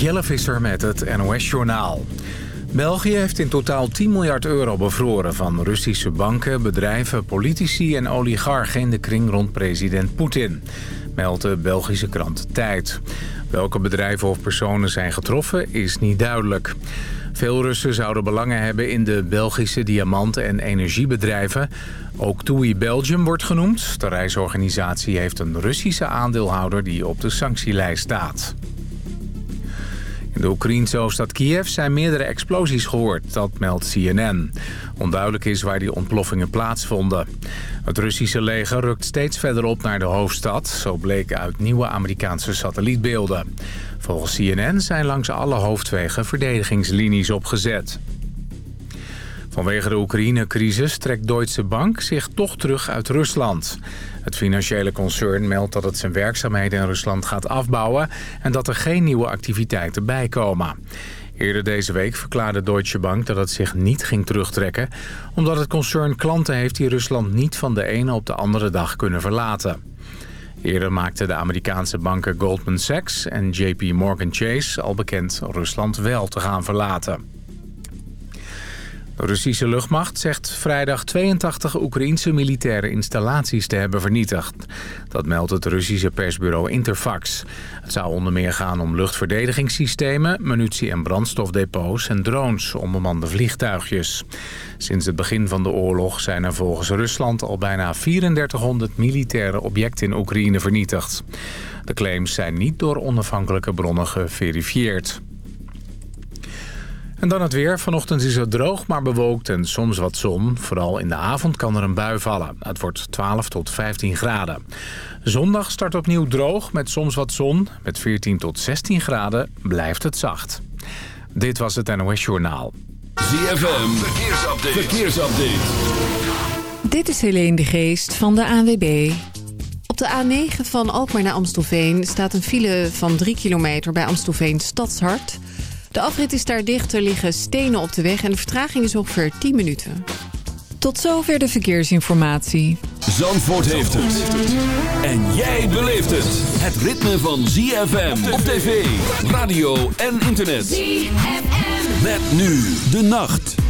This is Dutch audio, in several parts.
Jelle Visser met het NOS-journaal. België heeft in totaal 10 miljard euro bevroren van Russische banken, bedrijven, politici en oligarchen in de kring rond president Poetin, meldt de Belgische krant Tijd. Welke bedrijven of personen zijn getroffen is niet duidelijk. Veel Russen zouden belangen hebben in de Belgische diamanten- en energiebedrijven. Ook TUI Belgium wordt genoemd. De reisorganisatie heeft een Russische aandeelhouder die op de sanctielijst staat. In de Oekraïnse hoofdstad Kiev zijn meerdere explosies gehoord, dat meldt CNN. Onduidelijk is waar die ontploffingen plaatsvonden. Het Russische leger rukt steeds verder op naar de hoofdstad, zo bleek uit nieuwe Amerikaanse satellietbeelden. Volgens CNN zijn langs alle hoofdwegen verdedigingslinies opgezet. Vanwege de Oekraïne-crisis trekt Deutsche Bank zich toch terug uit Rusland. Het financiële concern meldt dat het zijn werkzaamheden in Rusland gaat afbouwen... en dat er geen nieuwe activiteiten bijkomen. Eerder deze week verklaarde Deutsche Bank dat het zich niet ging terugtrekken... omdat het concern klanten heeft die Rusland niet van de ene op de andere dag kunnen verlaten. Eerder maakten de Amerikaanse banken Goldman Sachs en JP Morgan Chase al bekend Rusland wel te gaan verlaten. De Russische luchtmacht zegt vrijdag 82 Oekraïense militaire installaties te hebben vernietigd. Dat meldt het Russische persbureau Interfax. Het zou onder meer gaan om luchtverdedigingssystemen, munitie- en brandstofdepots en drones, onbemande vliegtuigjes. Sinds het begin van de oorlog zijn er volgens Rusland al bijna 3400 militaire objecten in Oekraïne vernietigd. De claims zijn niet door onafhankelijke bronnen geverifieerd. En dan het weer. Vanochtend is het droog, maar bewolkt en soms wat zon. Vooral in de avond kan er een bui vallen. Het wordt 12 tot 15 graden. Zondag start opnieuw droog met soms wat zon. Met 14 tot 16 graden blijft het zacht. Dit was het NOS Journaal. ZFM, verkeersupdate. verkeersupdate. Dit is Helene de Geest van de ANWB. Op de A9 van Alkmaar naar Amstelveen staat een file van 3 kilometer bij Amstelveen Stadshart... De afrit is daar dicht, er liggen stenen op de weg en de vertraging is ongeveer 10 minuten. Tot zover de verkeersinformatie. Zandvoort heeft het. En jij beleeft het. Het ritme van ZFM op tv, radio en internet. ZFM. Met nu de nacht.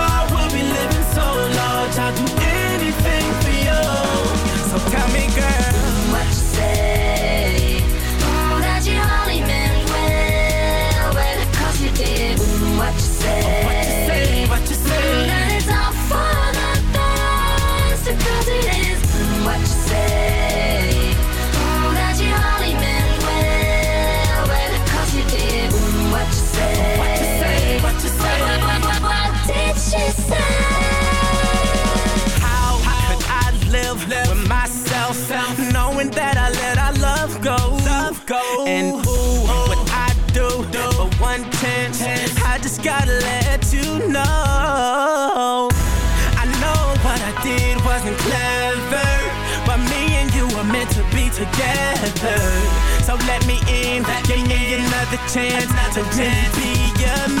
together. So let me in, give me another chance to really be your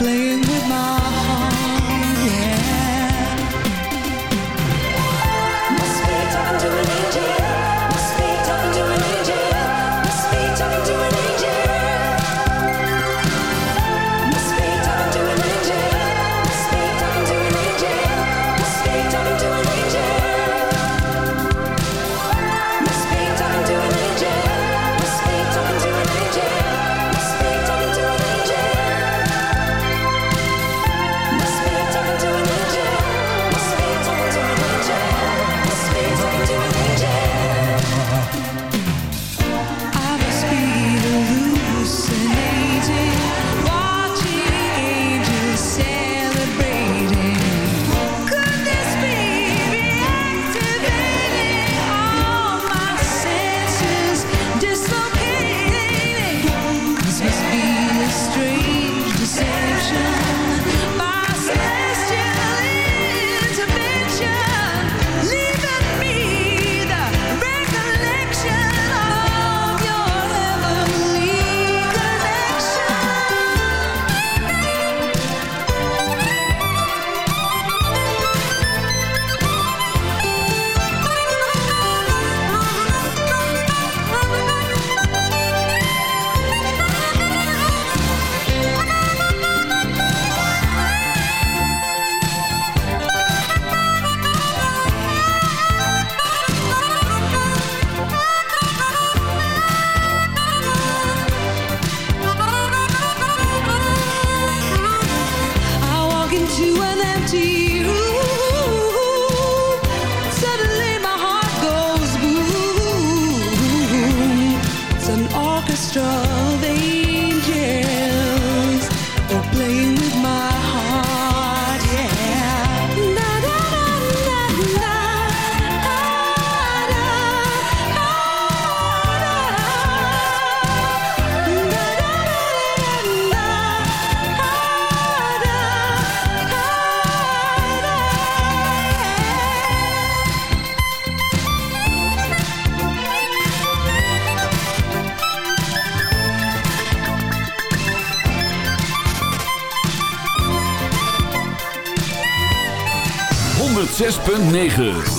playing 9.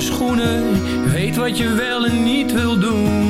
schoenen. Weet wat je wel en niet wil doen.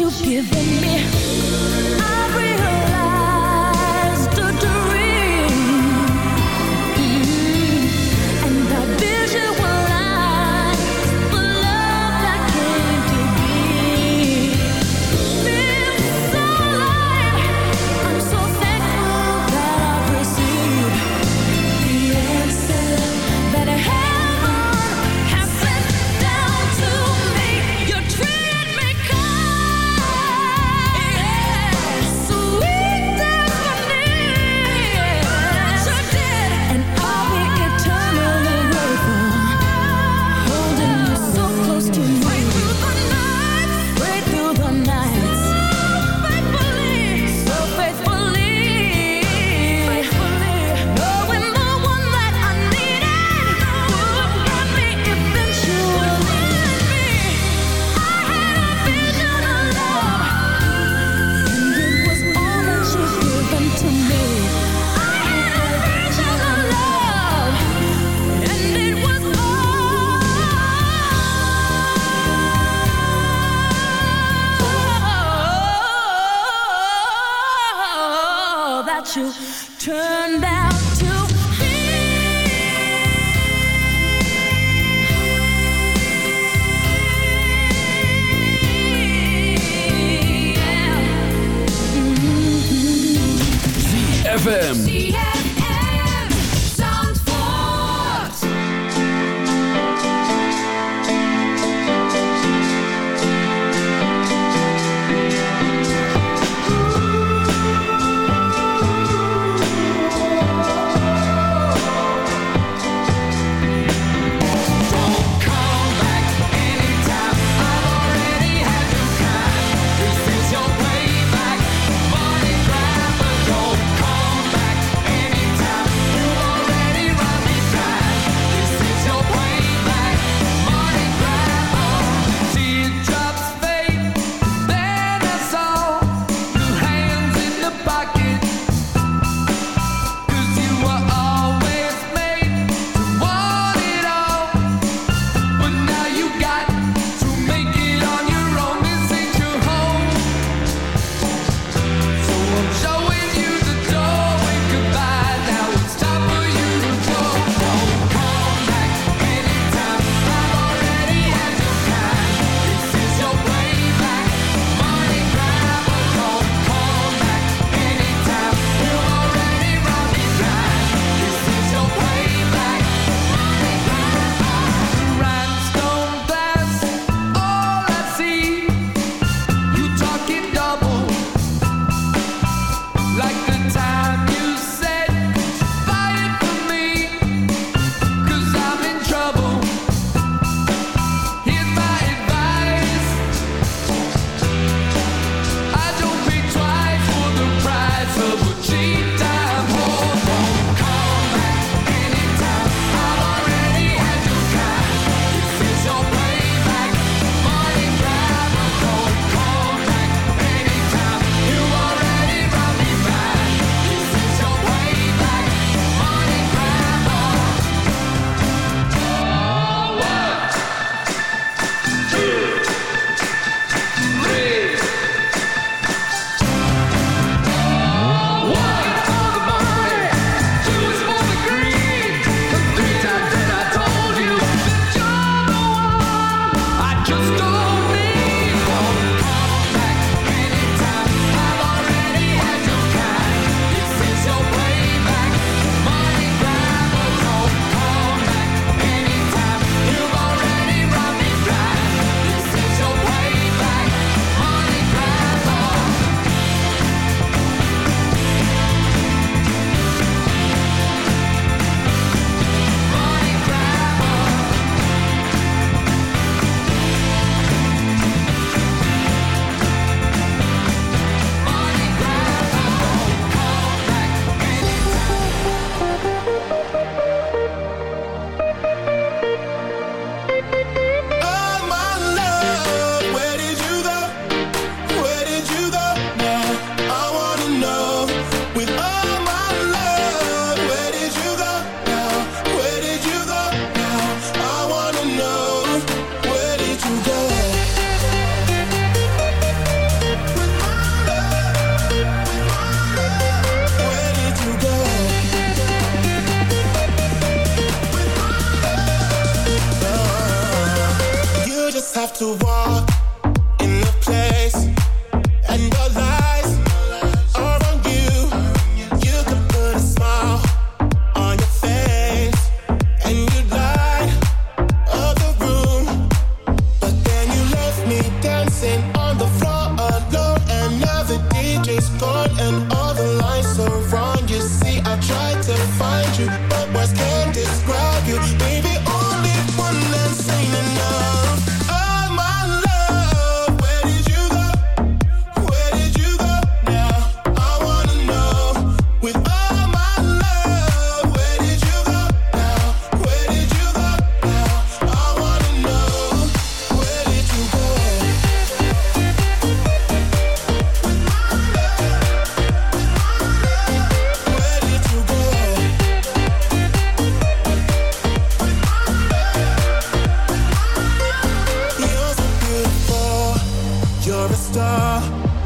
you've given me.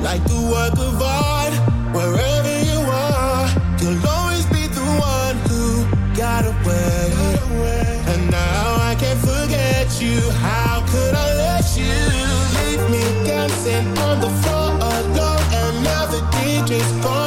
like the work of art. Wherever you are, you'll always be the one who got away. And now I can't forget you. How could I let you leave me dancing on the floor alone? Another DJ's gone.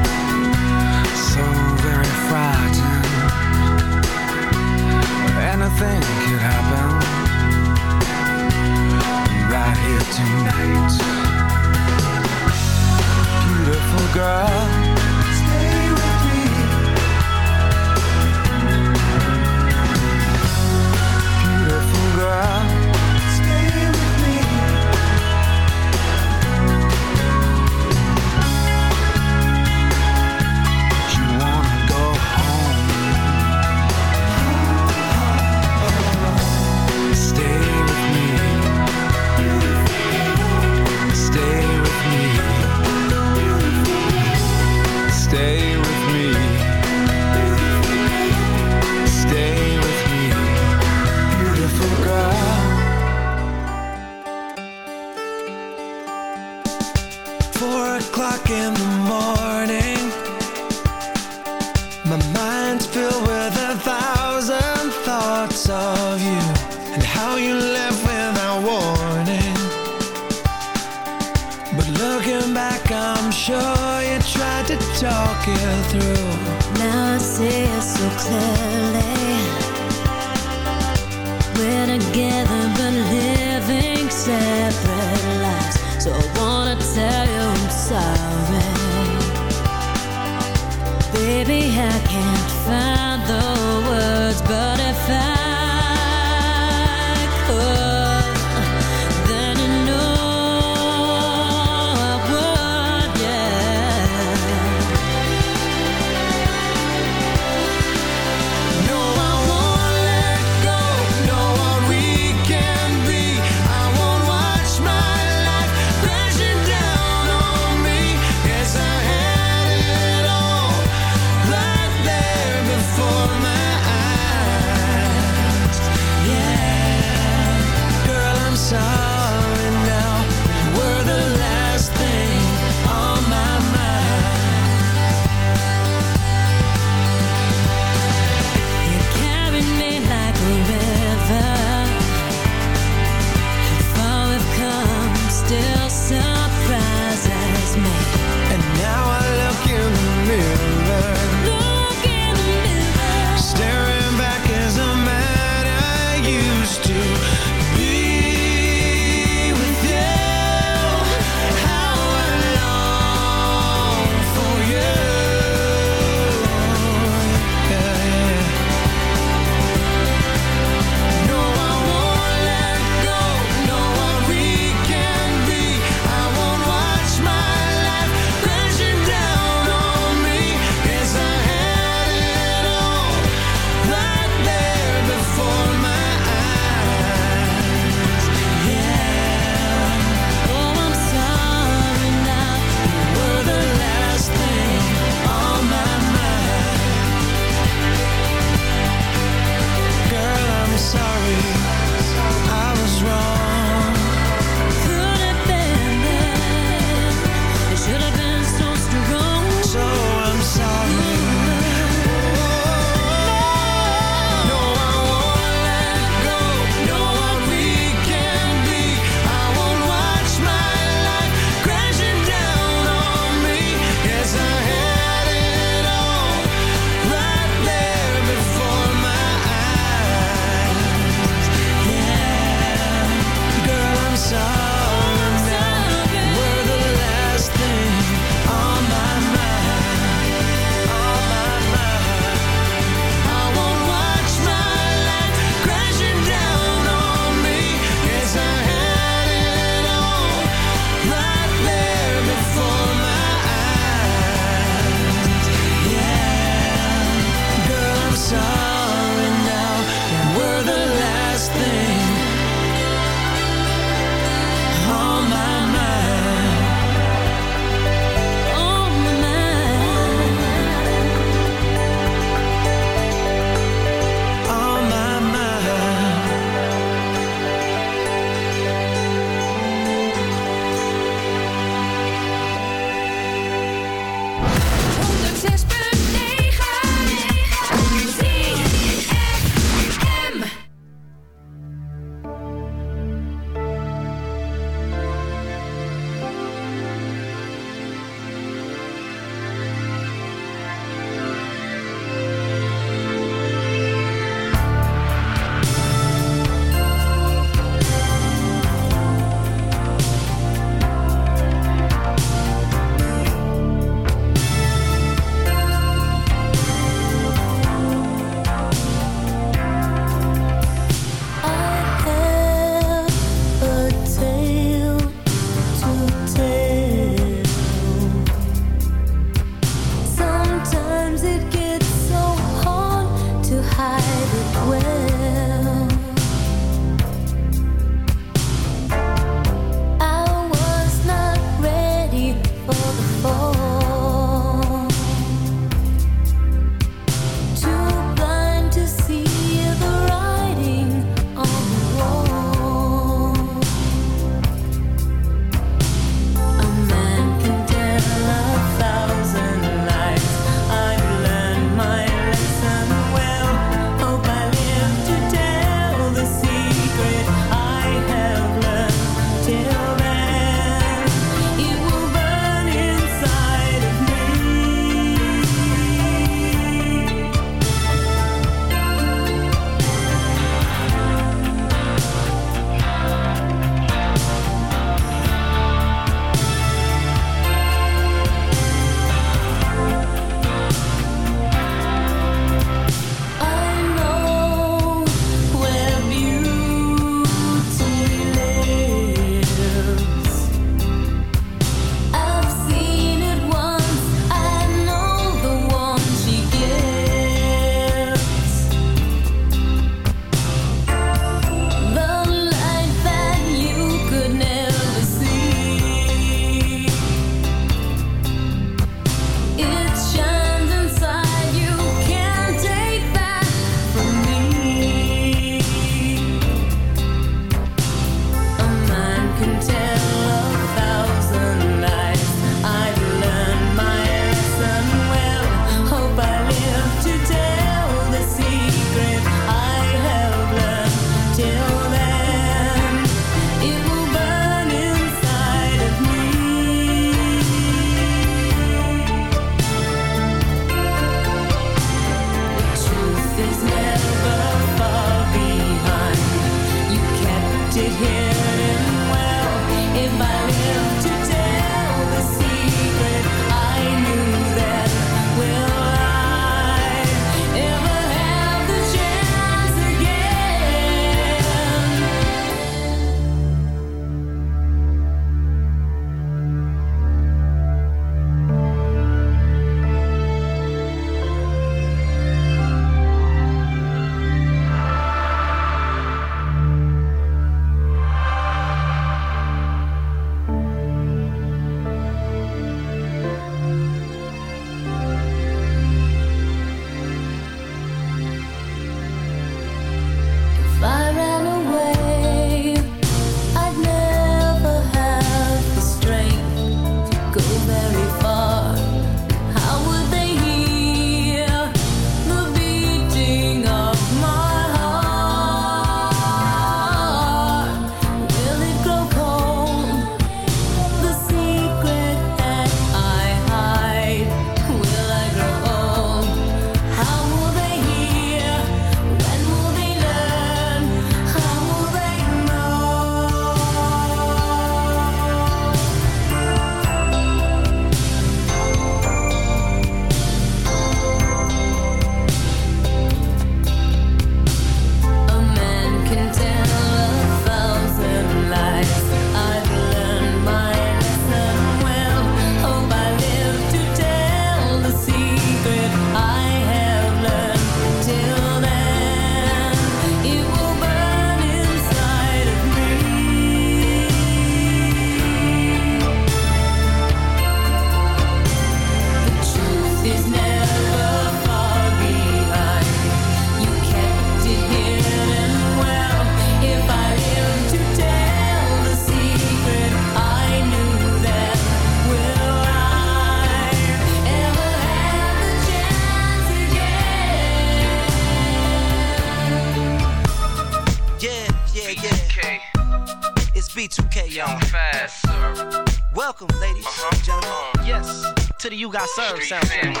To the You sound family.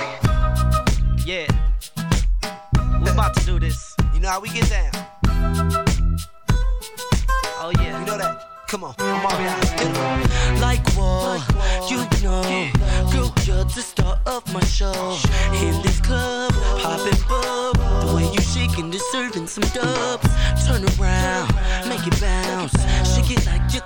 Yeah. We're about to do this. You know how we get down. Oh, yeah. You know that. Come on, I'm already out. Like what? You know, girl, you're the star of my show. In this club, popping bub. The way you shaking, deserving some dubs. Turn around, make it bounce.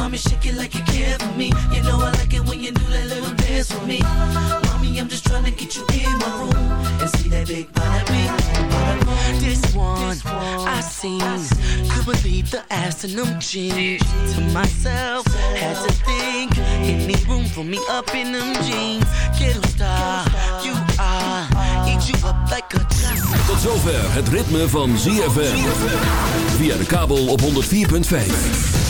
Mommy, shake it like you care for me. You know I like it when you do that little dance for me. Mommy, I'm just trying to get you in my room and see that big boom, bada boom. This one I seen, could believe the ass in them jeans. To myself, had to think, any room for me up in them jeans. Ghetto star, you are, eat you up like a chocolate. Tot zover het ritme van ZFM. Via de kabel op 104.5.